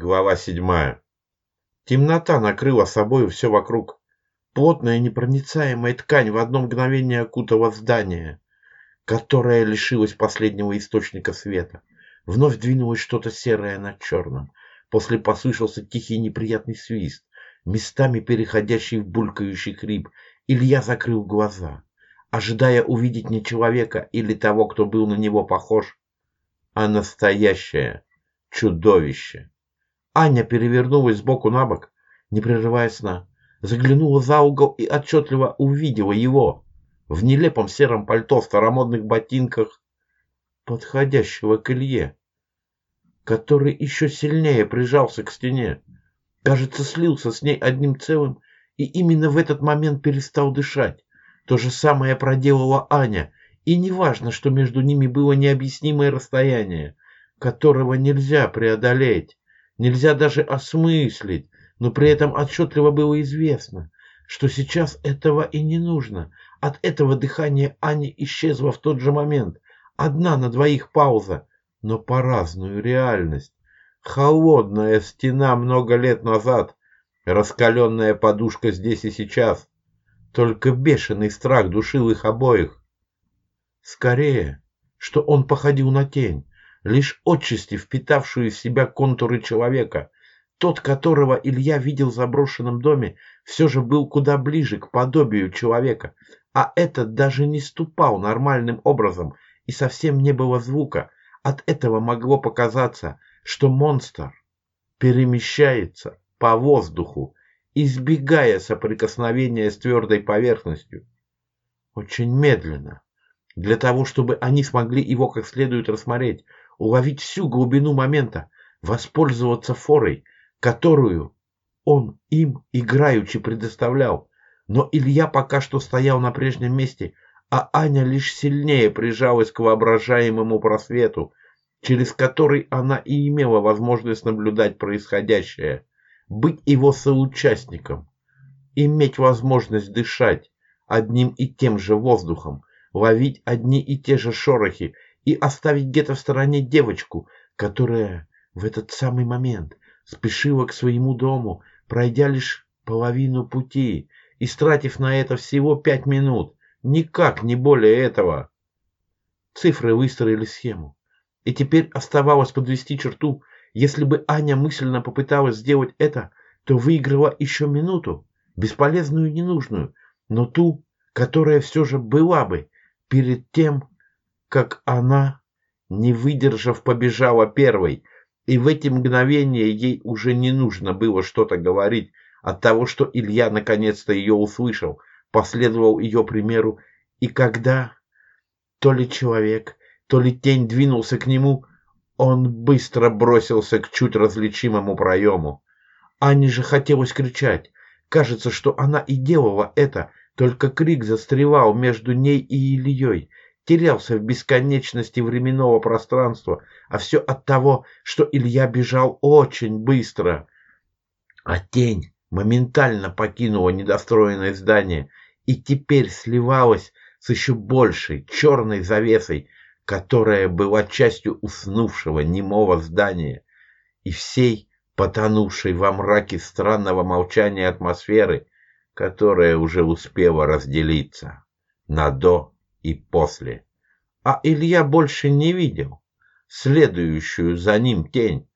Глава седьмая. Темнота накрыла собою все вокруг. Плотная непроницаемая ткань в одно мгновение окутала здание, которое лишилось последнего источника света. Вновь двинулось что-то серое над черным. После послышался тихий неприятный свист, местами переходящий в булькающий хрип. Илья закрыл глаза, ожидая увидеть не человека или того, кто был на него похож, а настоящее чудовище. Аня перевернулась сбоку на бок, не прерывая сна, заглянула за угол и отчетливо увидела его в нелепом сером пальто, в старомодных ботинках, подходящего к Илье который еще сильнее прижался к стене. Кажется, слился с ней одним целым и именно в этот момент перестал дышать. То же самое проделала Аня, и неважно, что между ними было необъяснимое расстояние, которого нельзя преодолеть, нельзя даже осмыслить, но при этом отчетливо было известно, что сейчас этого и не нужно. От этого дыхание Ани исчезло в тот же момент. Одна на двоих пауза, но по разную реальность. Холодная стена много лет назад, раскаленная подушка здесь и сейчас. Только бешеный страх душил их обоих. Скорее, что он походил на тень, лишь отчасти впитавшую в себя контуры человека. Тот, которого Илья видел в заброшенном доме, все же был куда ближе к подобию человека, а этот даже не ступал нормальным образом, и совсем не было звука, от этого могло показаться, что монстр перемещается по воздуху, избегая соприкосновения с твердой поверхностью. Очень медленно, для того, чтобы они смогли его как следует рассмотреть, уловить всю глубину момента, воспользоваться форой, которую он им играючи предоставлял. Но Илья пока что стоял на прежнем месте, а Аня лишь сильнее прижалась к воображаемому просвету, через который она и имела возможность наблюдать происходящее, быть его соучастником, иметь возможность дышать одним и тем же воздухом, ловить одни и те же шорохи и оставить где-то в стороне девочку, которая в этот самый момент спешила к своему дому, пройдя лишь половину пути и стратив на это всего пять минут, Никак не более этого. Цифры выстроили схему. И теперь оставалось подвести черту. Если бы Аня мысленно попыталась сделать это, то выиграла еще минуту, бесполезную и ненужную, но ту, которая все же была бы перед тем, как она, не выдержав, побежала первой, и в эти мгновения ей уже не нужно было что-то говорить от того, что Илья наконец-то ее услышал, последовал ее примеру, и когда то ли человек, то ли тень двинулся к нему, он быстро бросился к чуть различимому проему. Ане же хотелось кричать. Кажется, что она и делала это, только крик застревал между ней и Ильей, терялся в бесконечности временного пространства, а все от того, что Илья бежал очень быстро. А тень моментально покинула недостроенное здание и теперь сливалась с еще большей черной завесой, которая была частью уснувшего немого здания и всей потонувшей во мраке странного молчания атмосферы, которая уже успела разделиться на «до» и «после». А Илья больше не видел следующую за ним тень.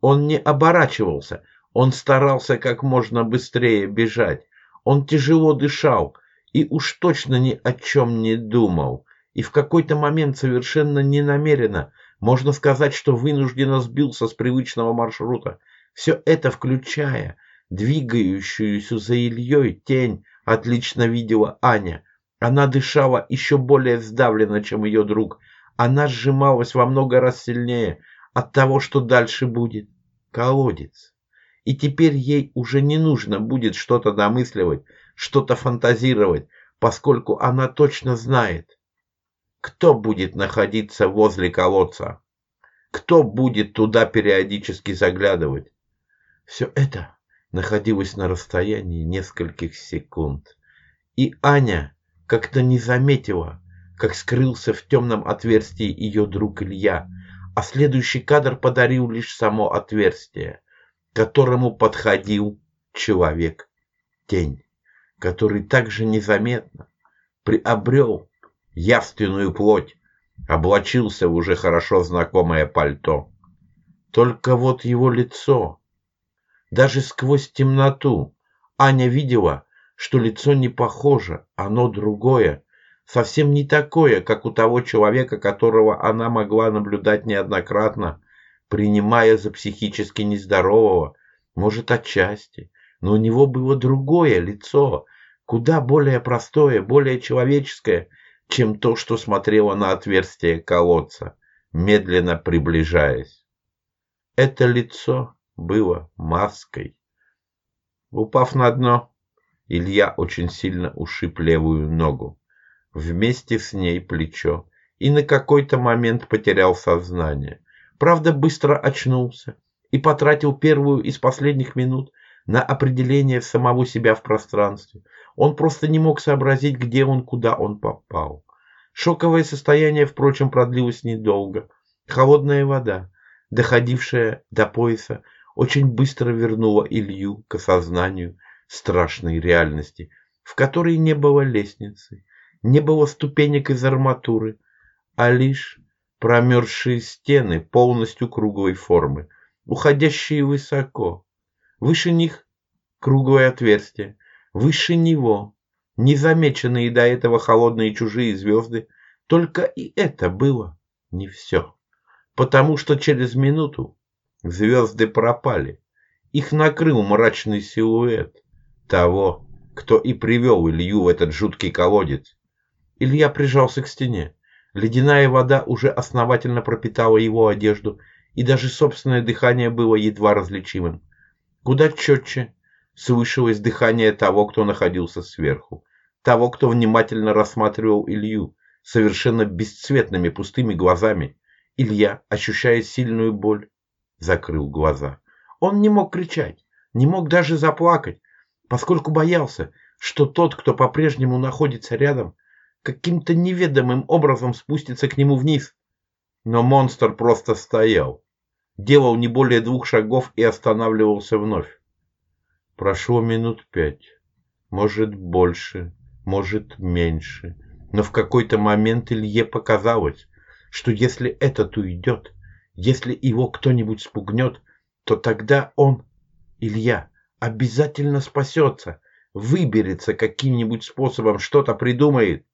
Он не оборачивался, он старался как можно быстрее бежать. Он тяжело дышал, и уж точно ни о чем не думал. И в какой-то момент совершенно ненамеренно, можно сказать, что вынужденно сбился с привычного маршрута. Все это включая двигающуюся за Ильей тень, отлично видела Аня. Она дышала еще более сдавленно, чем ее друг. Она сжималась во много раз сильнее от того, что дальше будет. Колодец. И теперь ей уже не нужно будет что-то домысливать, что-то фантазировать, поскольку она точно знает, кто будет находиться возле колодца, кто будет туда периодически заглядывать. Все это находилось на расстоянии нескольких секунд. И Аня как-то не заметила, как скрылся в темном отверстии ее друг Илья, а следующий кадр подарил лишь само отверстие. которому подходил человек-тень, который также незаметно приобрел явственную плоть, облачился в уже хорошо знакомое пальто. Только вот его лицо, даже сквозь темноту, Аня видела, что лицо не похоже, оно другое, совсем не такое, как у того человека, которого она могла наблюдать неоднократно, принимая за психически нездорового, может, отчасти, но у него было другое лицо, куда более простое, более человеческое, чем то, что смотрело на отверстие колодца, медленно приближаясь. Это лицо было маской. Упав на дно, Илья очень сильно ушиб левую ногу, вместе с ней плечо, и на какой-то момент потерял сознание. Правда, быстро очнулся и потратил первую из последних минут на определение самого себя в пространстве. Он просто не мог сообразить, где он, куда он попал. Шоковое состояние, впрочем, продлилось недолго. Холодная вода, доходившая до пояса, очень быстро вернула Илью к осознанию страшной реальности, в которой не было лестницы, не было ступенек из арматуры, а лишь промерзшие стены полностью круглой формы, уходящие высоко. Выше них круглое отверстие, выше него незамеченные до этого холодные чужие звезды, только и это было не все. Потому что через минуту звезды пропали. Их накрыл мрачный силуэт того, кто и привел Илью в этот жуткий колодец. Илья прижался к стене. Ледяная вода уже основательно пропитала его одежду, и даже собственное дыхание было едва различимым. Куда четче слышалось дыхание того, кто находился сверху, того, кто внимательно рассматривал Илью совершенно бесцветными пустыми глазами. Илья, ощущая сильную боль, закрыл глаза. Он не мог кричать, не мог даже заплакать, поскольку боялся, что тот, кто по-прежнему находится рядом, каким-то неведомым образом спустится к нему вниз. Но монстр просто стоял, делал не более двух шагов и останавливался вновь. Прошло минут пять, может больше, может меньше, но в какой-то момент Илье показалось, что если этот уйдет, если его кто-нибудь спугнет, то тогда он, Илья, обязательно спасется, выберется каким-нибудь способом, что-то придумает.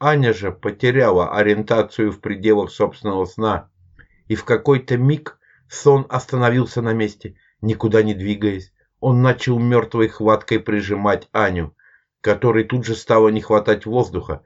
Аня же потеряла ориентацию в пределах собственного сна, и в какой-то миг сон остановился на месте, никуда не двигаясь. Он начал мертвой хваткой прижимать Аню, которой тут же стало не хватать воздуха,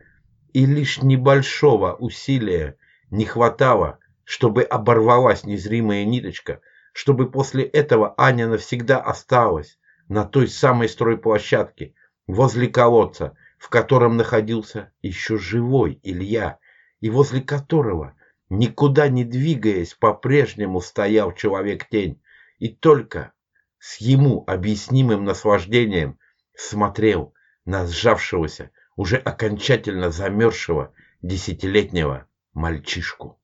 и лишь небольшого усилия не хватало, чтобы оборвалась незримая ниточка, чтобы после этого Аня навсегда осталась на той самой стройплощадке, возле колодца, в котором находился еще живой Илья, и возле которого, никуда не двигаясь, по-прежнему стоял человек-тень, и только с ему объяснимым наслаждением смотрел на сжавшегося, уже окончательно замерзшего десятилетнего мальчишку.